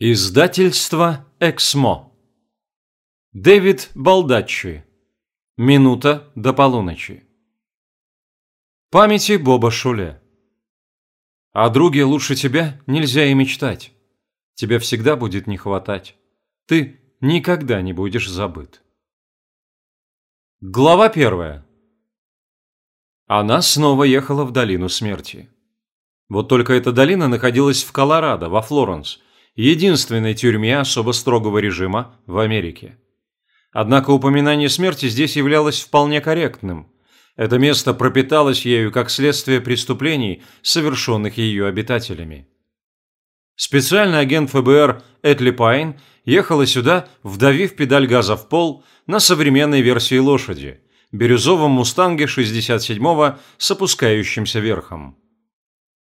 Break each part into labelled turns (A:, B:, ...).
A: Издательство «Эксмо». Дэвид Балдаччи. Минута до полуночи. Памяти Боба Шуле. О друге лучше тебя нельзя и мечтать. Тебя всегда будет не хватать. Ты никогда не будешь забыт. Глава первая. Она снова ехала в долину смерти. Вот только эта долина находилась в Колорадо, во Флоренс – единственной тюрьме особо строгого режима в Америке. Однако упоминание смерти здесь являлось вполне корректным. Это место пропиталось ею как следствие преступлений, совершенных ее обитателями. Специальный агент ФБР Этли Пайн ехала сюда, вдавив педаль газа в пол на современной версии лошади – бирюзовом «Мустанге» 67-го с опускающимся верхом.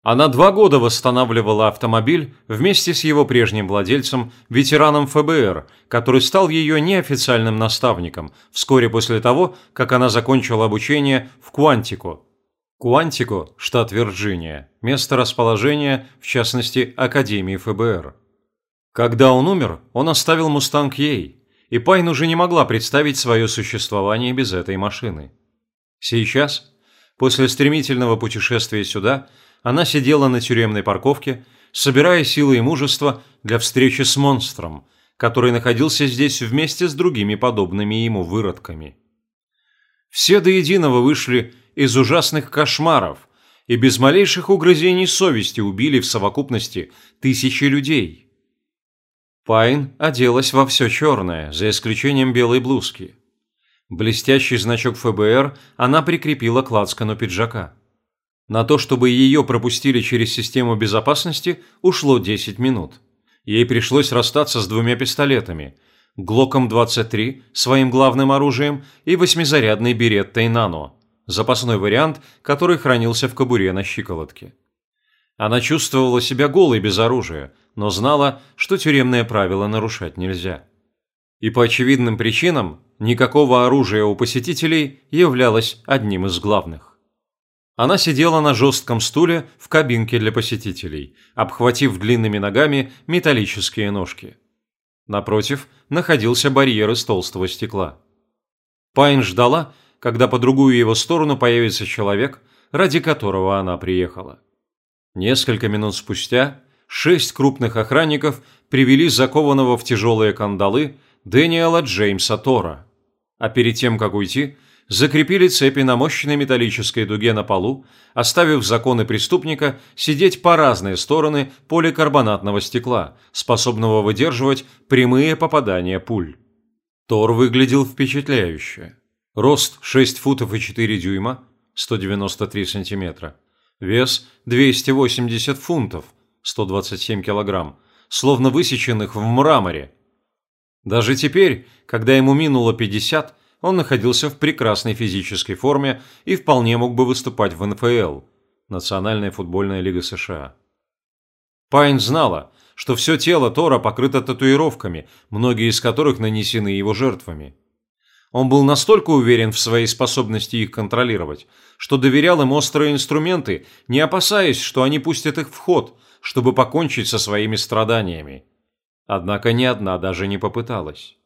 A: Она два года восстанавливала автомобиль вместе с его прежним владельцем, ветераном ФБР, который стал ее неофициальным наставником вскоре после того, как она закончила обучение в Куантико. Куантико, штат Вирджиния, место расположения, в частности, Академии ФБР. Когда он умер, он оставил «Мустанг» ей, и Пайн уже не могла представить свое существование без этой машины. Сейчас, после стремительного путешествия сюда, она сидела на тюремной парковке, собирая силы и мужество для встречи с монстром, который находился здесь вместе с другими подобными ему выродками. Все до единого вышли из ужасных кошмаров и без малейших угрызений совести убили в совокупности тысячи людей. Пайн оделась во все черное, за исключением белой блузки. Блестящий значок ФБР она прикрепила к лацкану пиджака. На то, чтобы ее пропустили через систему безопасности, ушло 10 минут. Ей пришлось расстаться с двумя пистолетами – Глоком-23, своим главным оружием, и восьмизарядный Береттой Нано, запасной вариант, который хранился в кобуре на щиколотке. Она чувствовала себя голой без оружия, но знала, что тюремные правила нарушать нельзя. И по очевидным причинам никакого оружия у посетителей являлось одним из главных. Она сидела на жестком стуле в кабинке для посетителей, обхватив длинными ногами металлические ножки. Напротив находился барьер из толстого стекла. Пайн ждала, когда по другую его сторону появится человек, ради которого она приехала. Несколько минут спустя шесть крупных охранников привели закованного в тяжелые кандалы Дэниела Джеймса Тора. А перед тем, как уйти, закрепили цепи на мощной металлической дуге на полу, оставив законы преступника сидеть по разные стороны поликарбонатного стекла, способного выдерживать прямые попадания пуль. Тор выглядел впечатляюще. Рост 6 футов и 4 дюйма, 193 сантиметра. Вес 280 фунтов, 127 килограмм, словно высеченных в мраморе. Даже теперь, когда ему минуло 50, он находился в прекрасной физической форме и вполне мог бы выступать в НФЛ – Национальная футбольная лига США. Пайн знала, что все тело Тора покрыто татуировками, многие из которых нанесены его жертвами. Он был настолько уверен в своей способности их контролировать, что доверял им острые инструменты, не опасаясь, что они пустят их в ход, чтобы покончить со своими страданиями. Однако ни одна даже не попыталась.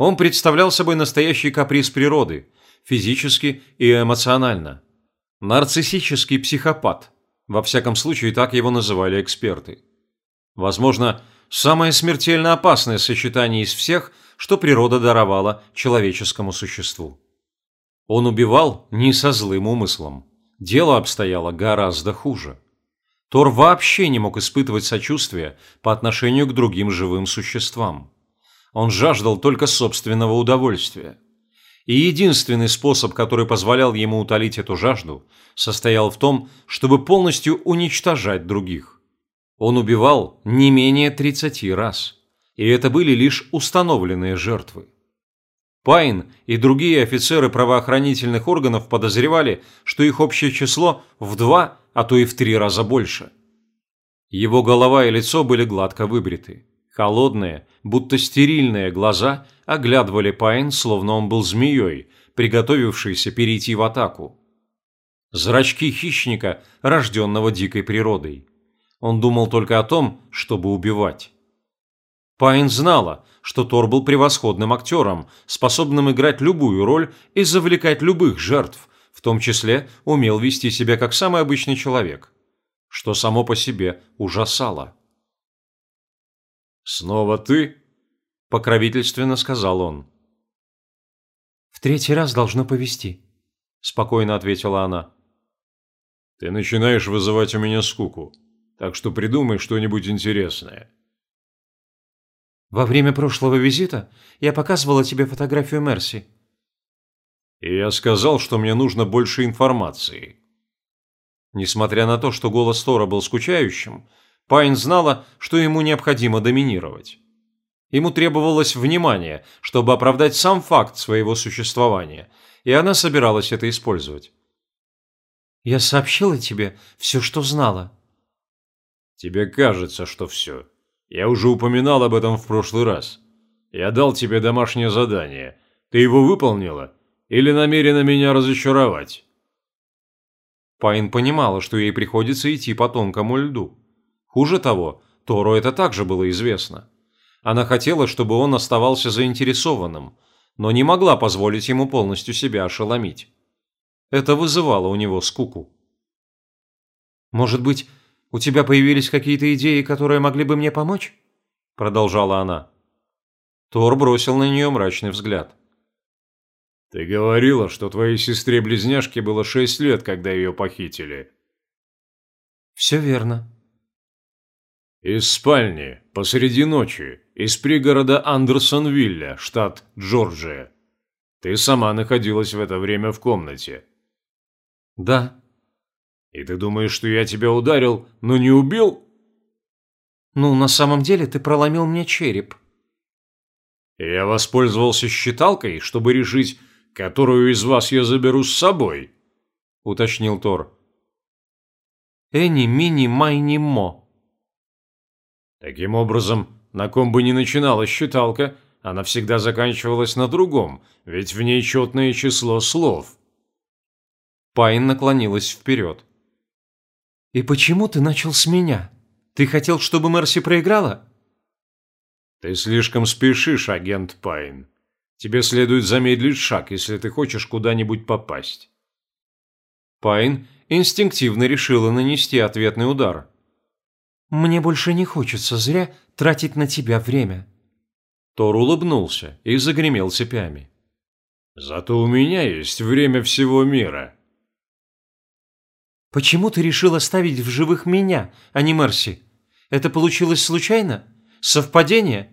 A: Он представлял собой настоящий каприз природы, физически и эмоционально. Нарциссический психопат. Во всяком случае, так его называли эксперты. Возможно, самое смертельно опасное сочетание из всех, что природа даровала человеческому существу. Он убивал не со злым умыслом. Дело обстояло гораздо хуже. Тор вообще не мог испытывать сочувствия по отношению к другим живым существам. Он жаждал только собственного удовольствия. И единственный способ, который позволял ему утолить эту жажду, состоял в том, чтобы полностью уничтожать других. Он убивал не менее 30 раз. И это были лишь установленные жертвы. Пайн и другие офицеры правоохранительных органов подозревали, что их общее число в два, а то и в три раза больше. Его голова и лицо были гладко выбриты. Холодные, будто стерильные глаза оглядывали Пайн, словно он был змеей, приготовившейся перейти в атаку. Зрачки хищника, рожденного дикой природой. Он думал только о том, чтобы убивать. Пайн знала, что Тор был превосходным актером, способным играть любую роль и завлекать любых жертв, в том числе умел вести себя как самый обычный человек, что само по себе ужасало. «Снова ты?» – покровительственно сказал он.
B: «В третий раз должно повести», – спокойно ответила она.
A: «Ты начинаешь вызывать у меня скуку, так что придумай что-нибудь интересное».
B: «Во время прошлого визита я показывала тебе фотографию Мерси».
A: «И я сказал, что мне нужно больше информации». Несмотря на то, что голос Тора был скучающим, Пайн знала, что ему необходимо доминировать. Ему требовалось внимание, чтобы оправдать сам факт своего существования, и она собиралась это использовать.
B: «Я сообщила тебе все, что знала».
A: «Тебе кажется, что все. Я уже упоминал об этом в прошлый раз. Я дал тебе домашнее задание. Ты его выполнила? Или намерена меня разочаровать?» Пайн понимала, что ей приходится идти по тонкому льду. Хуже того, Тору это также было известно. Она хотела, чтобы он оставался заинтересованным, но не могла позволить ему полностью себя ошеломить. Это вызывало у него скуку.
B: «Может быть, у тебя появились какие-то идеи, которые могли бы мне помочь?» Продолжала она.
A: Тор бросил на нее мрачный взгляд. «Ты говорила, что твоей сестре-близняшке было шесть лет, когда ее похитили».
B: «Все верно»,
A: из спальни, посреди ночи, из пригорода Андерсонвилля, штат Джорджия. Ты сама находилась в это время в комнате.
B: Да.
A: И ты думаешь, что я тебя ударил, но не убил?
B: Ну, на самом деле ты проломил мне череп.
A: Я воспользовался считалкой, чтобы решить, которую из вас я заберу с собой, уточнил Тор.
B: Эни, мини, майни, мо.
A: Таким образом, на ком бы ни начиналась считалка, она всегда заканчивалась на другом, ведь в ней четное число слов.
B: Пайн наклонилась вперед. «И почему ты начал с меня? Ты хотел, чтобы Мерси проиграла?»
A: «Ты слишком спешишь, агент Пайн. Тебе следует замедлить шаг, если ты хочешь куда-нибудь попасть». Пайн инстинктивно решила нанести ответный удар,
B: мне больше не хочется зря тратить на тебя время».
A: Тор улыбнулся и загремел цепями. «Зато у меня есть время всего мира».
B: «Почему ты решил оставить в живых меня, а не Мерси? Это получилось случайно? Совпадение?»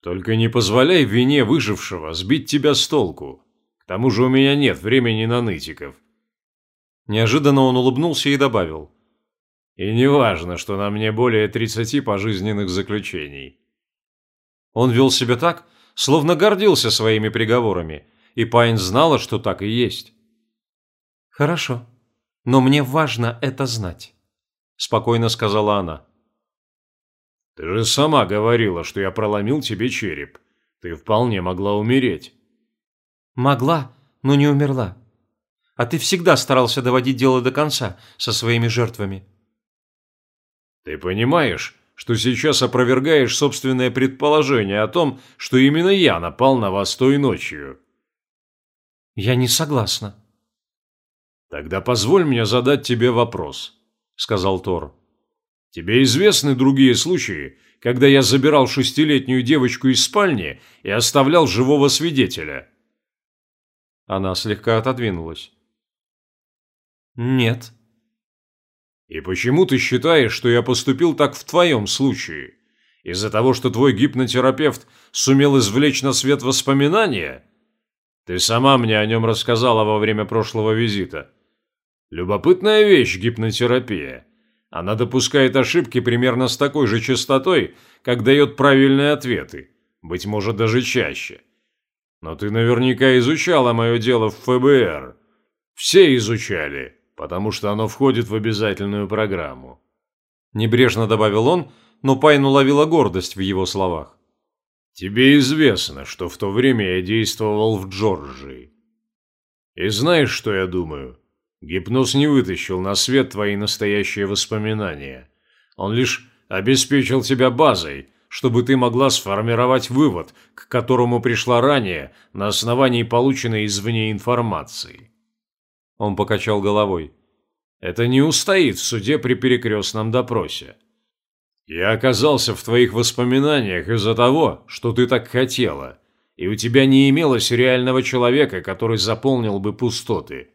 A: «Только не позволяй вине выжившего сбить тебя с толку. К тому же у меня нет времени на нытиков». Неожиданно он улыбнулся и добавил. И не важно, что на мне более 30 пожизненных заключений. Он вел себя так, словно гордился своими приговорами, и Пайн знала, что так и есть.
B: «Хорошо, но мне важно это знать», – спокойно сказала она.
A: «Ты же сама говорила, что я проломил тебе череп. Ты вполне могла умереть».
B: «Могла, но не умерла. А ты всегда старался доводить дело до конца со своими жертвами».
A: Ты понимаешь, что сейчас опровергаешь собственное предположение о том, что именно я напал на вас той ночью?
B: Я не согласна.
A: Тогда позволь мне задать тебе вопрос, сказал Тор. Тебе известны другие случаи, когда я забирал шестилетнюю девочку из спальни и оставлял живого свидетеля? Она слегка отодвинулась.
B: Нет.
A: И почему ты считаешь, что я поступил так в твоем случае? Из-за того, что твой гипнотерапевт сумел извлечь на свет воспоминания? Ты сама мне о нем рассказала во время прошлого визита. Любопытная вещь гипнотерапия. Она допускает ошибки примерно с такой же частотой, как дает правильные ответы, быть может даже чаще. Но ты наверняка изучала мое дело в ФБР. Все изучали потому что оно входит в обязательную программу. Небрежно добавил он, но Пайн уловила гордость в его словах. Тебе известно, что в то время я действовал в Джорджии. И знаешь, что я думаю?
C: Гипноз не вытащил на свет твои настоящие воспоминания. Он лишь обеспечил тебя базой, чтобы ты могла сформировать вывод, к которому пришла ранее на основании полученной извне информации.
A: Он покачал головой.
C: Это не устоит в суде при перекрестном допросе. Я оказался в твоих воспоминаниях из-за того, что ты так хотела, и у тебя не имелось реального человека, который заполнил бы пустоты.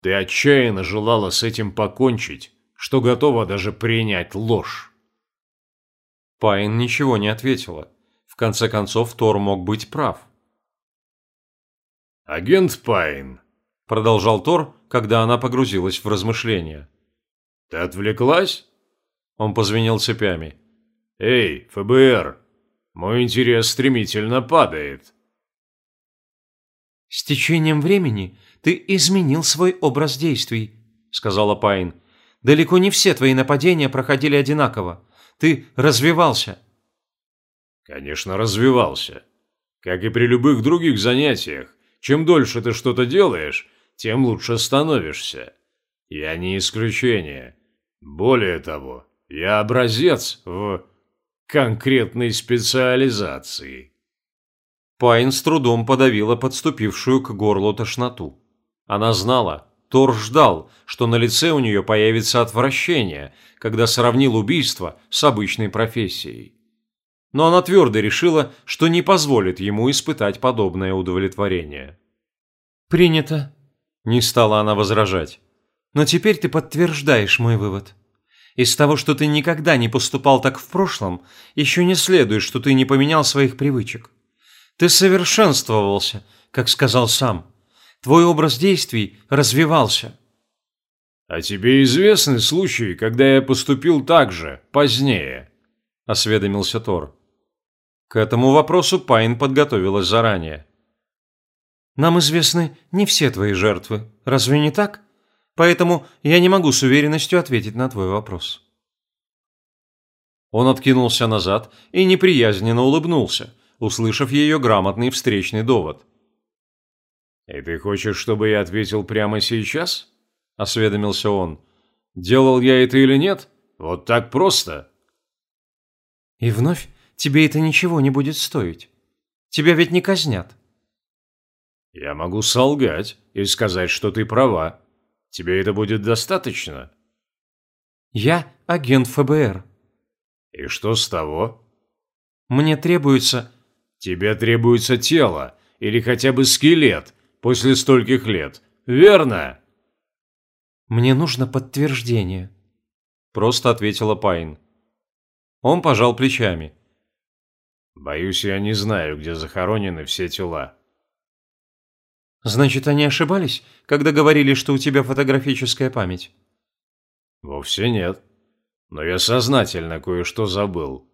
C: Ты отчаянно желала с этим покончить, что готова даже принять ложь.
A: Пайн ничего не ответила. В конце концов, Тор мог быть прав.
C: «Агент Пайн», – продолжал Тор, когда она погрузилась в размышления. «Ты отвлеклась?»
A: Он позвенел цепями.
C: «Эй, ФБР, мой интерес стремительно падает».
B: «С течением времени ты изменил свой образ действий», – сказала Пайн. «Далеко не все твои нападения проходили одинаково. Ты развивался».
C: «Конечно, развивался. Как и при любых других занятиях. Чем дольше ты что-то делаешь, тем лучше становишься. Я не исключение. Более того, я образец в конкретной специализации».
A: Пайн с трудом подавила подступившую к горлу тошноту. Она знала, Тор ждал, что на лице у нее появится отвращение, когда сравнил убийство с обычной профессией. Но она твердо решила, что не позволит ему испытать подобное удовлетворение.
B: «Принято», –
A: не стала она возражать.
B: «Но теперь ты подтверждаешь мой вывод. Из того, что ты никогда не поступал так в прошлом, еще не следует, что ты не поменял своих привычек. Ты совершенствовался, как сказал сам. Твой образ действий развивался».
C: «А тебе известны случаи, когда я поступил так же, позднее?» – осведомился Тор.
A: К этому вопросу Пайн подготовилась заранее.
B: «Нам известны не все твои жертвы, разве не так? Поэтому я не могу с уверенностью ответить на твой вопрос».
A: Он откинулся назад и неприязненно улыбнулся, услышав ее грамотный встречный довод.
C: «И ты хочешь, чтобы я ответил прямо сейчас?» – осведомился он. «Делал я это или нет? Вот так просто».
B: «И вновь тебе это ничего не будет стоить. Тебя ведь не казнят».
C: «Я могу солгать и сказать, что ты права. Тебе это будет достаточно?»
B: «Я агент ФБР».
C: «И что с того?»
B: «Мне требуется...»
C: «Тебе требуется тело или хотя бы скелет после стольких лет, верно?»
B: «Мне нужно подтверждение», –
A: просто ответила Пайн. Он пожал плечами.
C: «Боюсь, я не знаю, где захоронены все тела».
B: «Значит, они ошибались, когда говорили, что у тебя фотографическая память?»
C: «Вовсе нет. Но я сознательно кое-что забыл».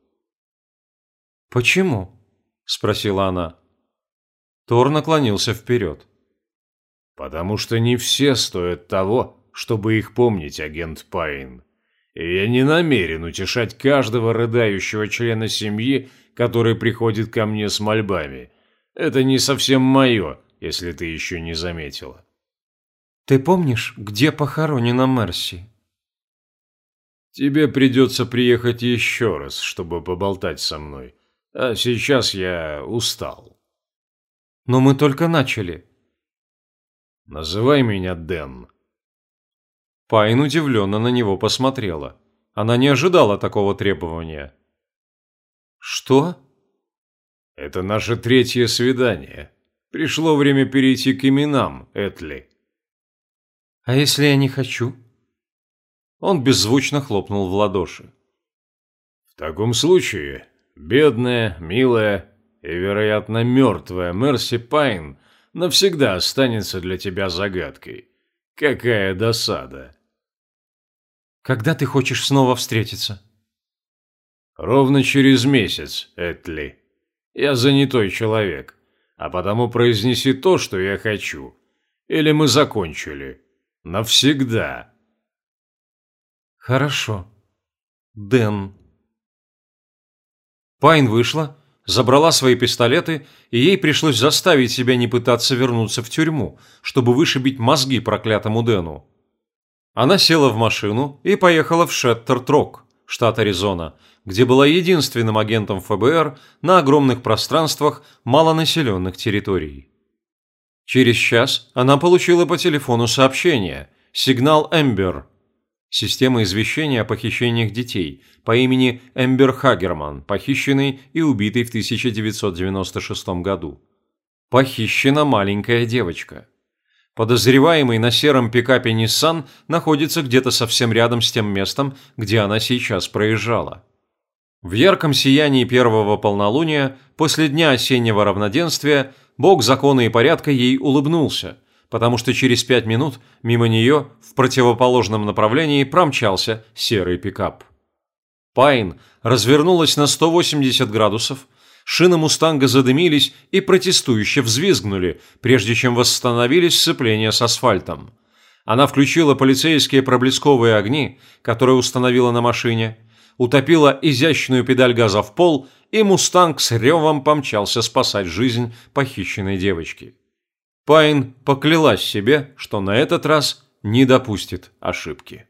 B: «Почему?» – спросила она.
A: Тор наклонился вперед.
C: «Потому что не все стоят того, чтобы их помнить, агент Пайн. И я не намерен утешать каждого рыдающего члена семьи, который приходит ко мне с мольбами. Это не совсем мое, если ты еще не заметила.
B: Ты помнишь, где похоронена Мерси?
C: Тебе придется приехать еще раз, чтобы поболтать со мной. А сейчас я устал.
B: Но мы только начали.
C: Называй меня Дэн.
A: Пайн удивленно на него посмотрела. Она не ожидала такого требования.
B: «Что?»
C: «Это наше третье свидание. Пришло время перейти к именам, Этли».
B: «А если я не хочу?»
A: Он беззвучно хлопнул в ладоши.
C: «В таком случае, бедная, милая и, вероятно, мертвая Мерси Пайн навсегда останется для тебя загадкой. Какая досада!»
B: «Когда ты хочешь снова встретиться?»
C: «Ровно через месяц, Этли. Я занятой человек, а потому произнеси то, что я хочу. Или мы закончили. Навсегда».
B: «Хорошо. Дэн».
A: Пайн вышла, забрала свои пистолеты, и ей пришлось заставить себя не пытаться вернуться в тюрьму, чтобы вышибить мозги проклятому Дэну. Она села в машину и поехала в Шеттертрок, штат Аризона, где была единственным агентом ФБР на огромных пространствах малонаселенных территорий. Через час она получила по телефону сообщение «Сигнал Эмбер». Система извещения о похищениях детей по имени Эмбер Хагерман, похищенный и убитый в 1996 году. Похищена маленькая девочка. Подозреваемый на сером пикапе Nissan находится где-то совсем рядом с тем местом, где она сейчас проезжала. В ярком сиянии первого полнолуния, после дня осеннего равноденствия, бог закона и порядка ей улыбнулся, потому что через пять минут мимо нее в противоположном направлении промчался серый пикап. Пайн развернулась на 180 градусов, шины «Мустанга» задымились и протестующе взвизгнули, прежде чем восстановилось сцепление с асфальтом. Она включила полицейские проблесковые огни, которые установила на машине, утопила изящную педаль газа в пол, и «Мустанг» с ревом помчался спасать жизнь похищенной девочки. Пайн поклялась себе, что на этот раз не допустит ошибки.